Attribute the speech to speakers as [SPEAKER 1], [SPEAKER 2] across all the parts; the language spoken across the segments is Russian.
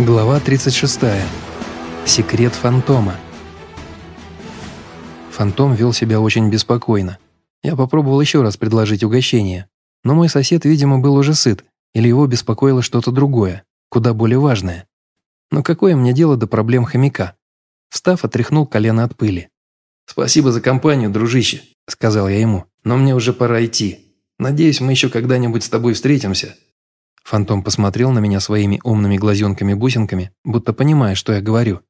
[SPEAKER 1] Глава 36. Секрет фантома. Фантом вел себя очень беспокойно. Я попробовал еще раз предложить угощение, но мой сосед, видимо, был уже сыт, или его беспокоило что-то другое, куда более важное. Но какое мне дело до проблем хомяка? Встав, отряхнул колено от пыли.
[SPEAKER 2] «Спасибо за компанию, дружище», — сказал я ему, «но мне уже пора идти. Надеюсь, мы еще когда-нибудь с тобой встретимся».
[SPEAKER 1] Фантом посмотрел на меня своими умными глазенками-бусинками, будто понимая, что я говорю.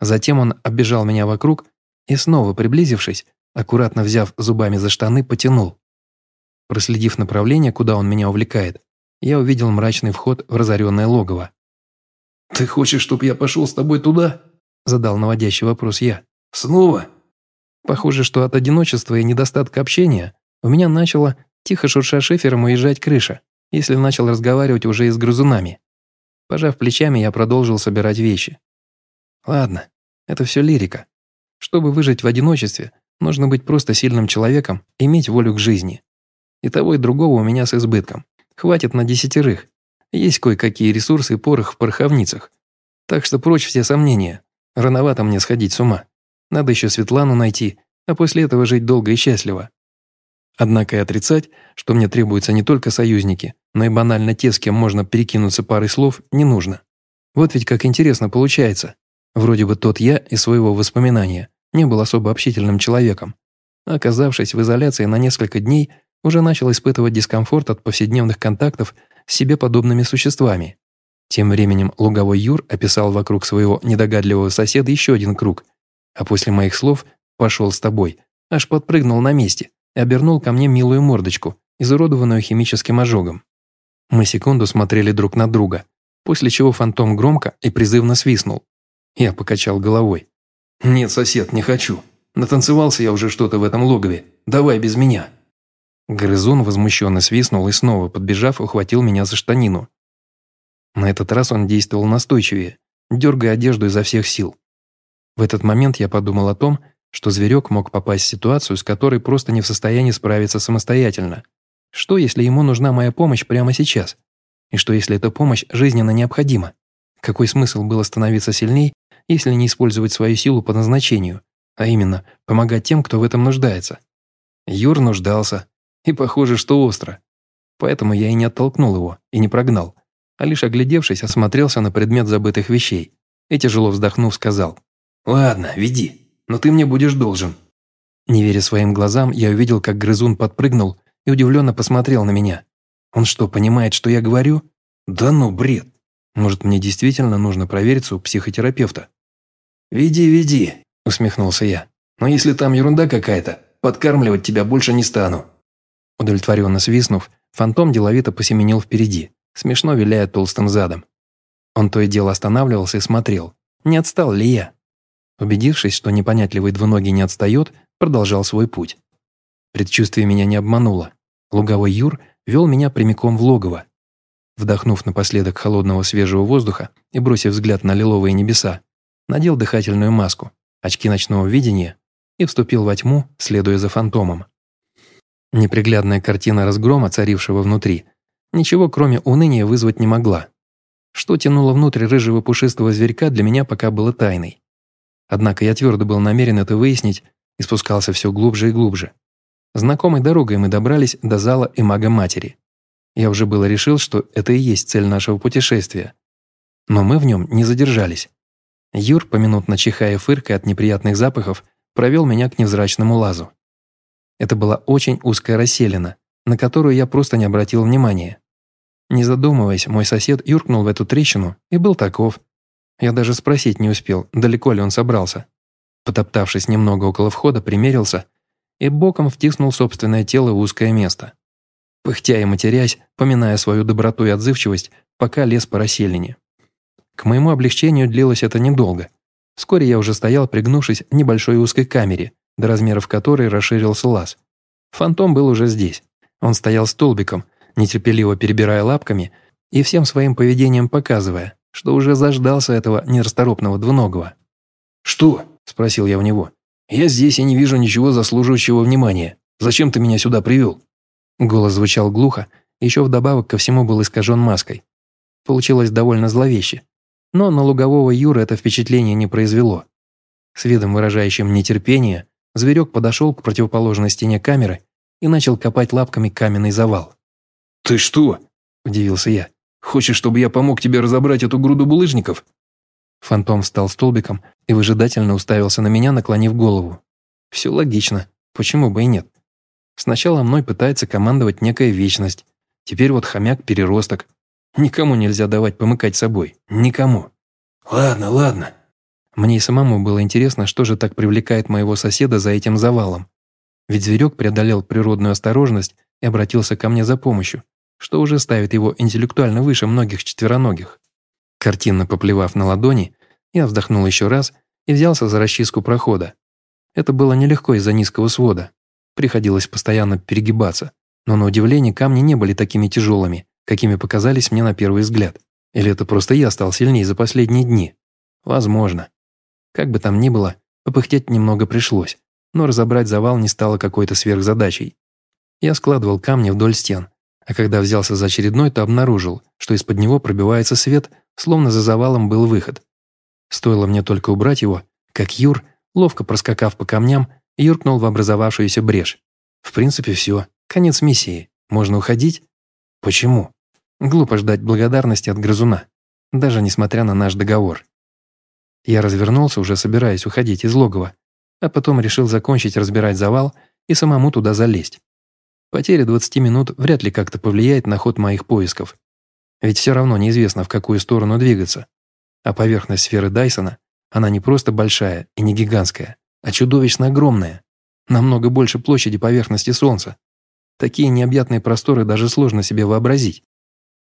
[SPEAKER 1] Затем он оббежал меня вокруг и, снова приблизившись, аккуратно взяв зубами за штаны, потянул. Проследив направление, куда он меня увлекает, я увидел мрачный вход в разоренное логово.
[SPEAKER 2] «Ты хочешь, чтобы я пошел с тобой туда?» – задал наводящий вопрос я. «Снова?»
[SPEAKER 1] Похоже, что от одиночества и недостатка общения у меня начала, тихо шурша шифером, уезжать крыша если начал разговаривать уже и с грызунами. Пожав плечами, я продолжил собирать вещи. Ладно, это все лирика. Чтобы выжить в одиночестве, нужно быть просто сильным человеком, иметь волю к жизни. И того, и другого у меня с избытком. Хватит на десятерых. Есть кое-какие ресурсы и порох в пороховницах. Так что прочь все сомнения. Рановато мне сходить с ума. Надо еще Светлану найти, а после этого жить долго и счастливо. Однако и отрицать, что мне требуются не только союзники, но и банально те, с кем можно перекинуться парой слов, не нужно. Вот ведь как интересно получается. Вроде бы тот я из своего воспоминания не был особо общительным человеком. оказавшись в изоляции на несколько дней, уже начал испытывать дискомфорт от повседневных контактов с себе подобными существами. Тем временем луговой Юр описал вокруг своего недогадливого соседа еще один круг, а после моих слов «пошел с тобой», аж подпрыгнул на месте и обернул ко мне милую мордочку, изуродованную химическим ожогом. Мы секунду смотрели друг на друга, после чего фантом громко и призывно свистнул. Я покачал головой.
[SPEAKER 2] «Нет, сосед, не хочу. Натанцевался я уже что-то в этом логове. Давай без меня».
[SPEAKER 1] Грызун возмущенно свистнул и снова, подбежав, ухватил меня за штанину. На этот раз он действовал настойчивее, дергая одежду изо всех сил. В этот момент я подумал о том, что зверек мог попасть в ситуацию, с которой просто не в состоянии справиться самостоятельно. Что, если ему нужна моя помощь прямо сейчас? И что, если эта помощь жизненно необходима? Какой смысл было становиться сильней, если не использовать свою силу по назначению, а именно помогать тем, кто в этом нуждается? Юр нуждался, и похоже, что остро. Поэтому я и не оттолкнул его, и не прогнал, а лишь оглядевшись, осмотрелся на предмет забытых вещей и, тяжело вздохнув, сказал
[SPEAKER 2] «Ладно, веди, но ты мне будешь должен».
[SPEAKER 1] Не веря своим глазам, я увидел, как грызун подпрыгнул и удивленно посмотрел на меня. Он что, понимает, что я говорю? Да ну, бред. Может, мне действительно нужно провериться у психотерапевта?
[SPEAKER 2] «Веди, веди», – усмехнулся я. «Но если там ерунда какая-то, подкармливать тебя больше не стану».
[SPEAKER 1] Удовлетворенно свистнув, фантом деловито посеменил впереди, смешно виляя толстым задом. Он то и дело останавливался и смотрел, не отстал ли я. Убедившись, что непонятливый двуногий не отстает, продолжал свой путь. Предчувствие меня не обмануло. Луговой Юр вел меня прямиком в логово. Вдохнув напоследок холодного свежего воздуха и бросив взгляд на лиловые небеса, надел дыхательную маску, очки ночного видения и вступил во тьму, следуя за фантомом. Неприглядная картина разгрома, царившего внутри, ничего кроме уныния вызвать не могла. Что тянуло внутрь рыжего пушистого зверька, для меня пока было тайной. Однако я твердо был намерен это выяснить и спускался все глубже и глубже. Знакомой дорогой мы добрались до зала и мага-матери. Я уже было решил, что это и есть цель нашего путешествия. Но мы в нем не задержались. Юр, поминутно чихая фыркой от неприятных запахов, провел меня к невзрачному лазу. Это была очень узкая расселена, на которую я просто не обратил внимания. Не задумываясь, мой сосед юркнул в эту трещину и был таков. Я даже спросить не успел, далеко ли он собрался. Потоптавшись немного около входа, примерился и боком втиснул собственное тело в узкое место. Пыхтя и матерясь, поминая свою доброту и отзывчивость, пока лез по расселине. К моему облегчению длилось это недолго. Вскоре я уже стоял, пригнувшись в небольшой узкой камере, до размеров которой расширился лаз. Фантом был уже здесь. Он стоял столбиком, нетерпеливо перебирая лапками и всем своим поведением показывая, что уже заждался этого нерасторопного двуногого.
[SPEAKER 2] «Что?» – спросил я у него. «Я здесь и не вижу ничего заслуживающего внимания. Зачем ты меня сюда привел?»
[SPEAKER 1] Голос звучал глухо, еще вдобавок ко всему был искажен маской. Получилось довольно зловеще. Но на лугового Юры это впечатление не произвело. С видом выражающим нетерпение, зверек подошел к противоположной стене камеры и начал копать лапками каменный завал.
[SPEAKER 2] «Ты что?» – удивился я. «Хочешь, чтобы я помог тебе разобрать эту груду булыжников?»
[SPEAKER 1] Фантом встал столбиком и выжидательно уставился на меня, наклонив голову. Все логично. Почему бы и нет? Сначала мной пытается командовать некая вечность. Теперь вот хомяк-переросток. Никому нельзя давать помыкать собой. Никому.
[SPEAKER 2] «Ладно, ладно».
[SPEAKER 1] Мне и самому было интересно, что же так привлекает моего соседа за этим завалом. Ведь зверек преодолел природную осторожность и обратился ко мне за помощью, что уже ставит его интеллектуально выше многих четвероногих. Картинно поплевав на ладони, я вздохнул еще раз и взялся за расчистку прохода. Это было нелегко из-за низкого свода. Приходилось постоянно перегибаться, но на удивление камни не были такими тяжелыми, какими показались мне на первый взгляд. Или это просто я стал сильнее за последние дни? Возможно. Как бы там ни было, попыхтеть немного пришлось, но разобрать завал не стало какой-то сверхзадачей. Я складывал камни вдоль стен, а когда взялся за очередной, то обнаружил, что из-под него пробивается свет, словно за завалом был выход. Стоило мне только убрать его, как Юр, ловко проскакав по камням, юркнул в образовавшуюся брешь. В принципе, все. Конец миссии. Можно уходить? Почему? Глупо ждать благодарности от грызуна, даже несмотря на наш договор. Я развернулся, уже собираясь уходить из логова, а потом решил закончить разбирать завал и самому туда залезть. Потеря 20 минут вряд ли как-то повлияет на ход моих поисков. Ведь все равно неизвестно, в какую сторону двигаться. А поверхность сферы Дайсона, она не просто большая и не гигантская, а чудовищно огромная. Намного больше площади поверхности Солнца. Такие необъятные просторы даже сложно себе вообразить.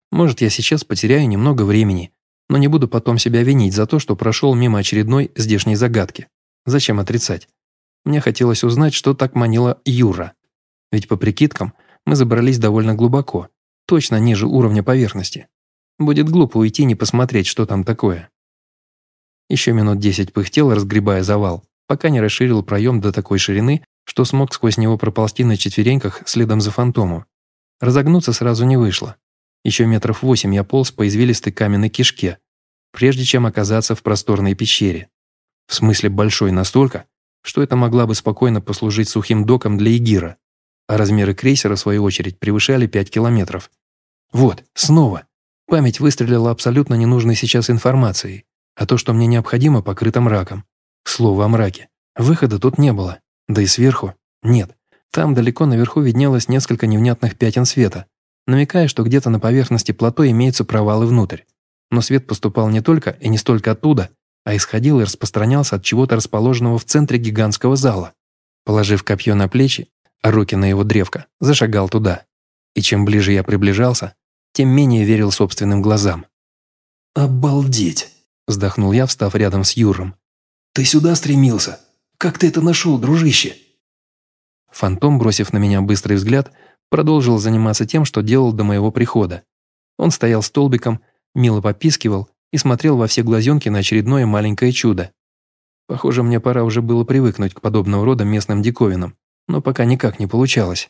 [SPEAKER 1] Может, я сейчас потеряю немного времени, но не буду потом себя винить за то, что прошел мимо очередной здешней загадки. Зачем отрицать? Мне хотелось узнать, что так манила Юра. Ведь по прикидкам мы забрались довольно глубоко, точно ниже уровня поверхности. Будет глупо уйти не посмотреть, что там такое. Еще минут десять пыхтел, разгребая завал, пока не расширил проем до такой ширины, что смог сквозь него проползти на четвереньках следом за фантомом. Разогнуться сразу не вышло. Еще метров восемь я полз по извилистой каменной кишке, прежде чем оказаться в просторной пещере. В смысле большой настолько, что это могла бы спокойно послужить сухим доком для Игира, а размеры крейсера, в свою очередь, превышали 5 километров. Вот, снова. Память выстрелила абсолютно ненужной сейчас информацией, а то, что мне необходимо, покрыто мраком. К слову о мраке. Выхода тут не было, да и сверху нет. Там далеко наверху виднелось несколько невнятных пятен света, намекая, что где-то на поверхности плато имеются провалы внутрь. Но свет поступал не только и не столько оттуда, а исходил и распространялся от чего-то расположенного в центре гигантского зала. Положив копье на плечи, руки на его древко, зашагал туда. И чем ближе я приближался, тем менее верил собственным глазам.
[SPEAKER 2] «Обалдеть!» – вздохнул я, встав рядом с Юром. «Ты сюда стремился? Как ты это нашел, дружище?»
[SPEAKER 1] Фантом, бросив на меня быстрый взгляд, продолжил заниматься тем, что делал до моего прихода. Он стоял столбиком, мило попискивал и смотрел во все глазенки на очередное маленькое чудо. Похоже, мне пора уже было привыкнуть к подобного рода местным диковинам, но пока никак не получалось.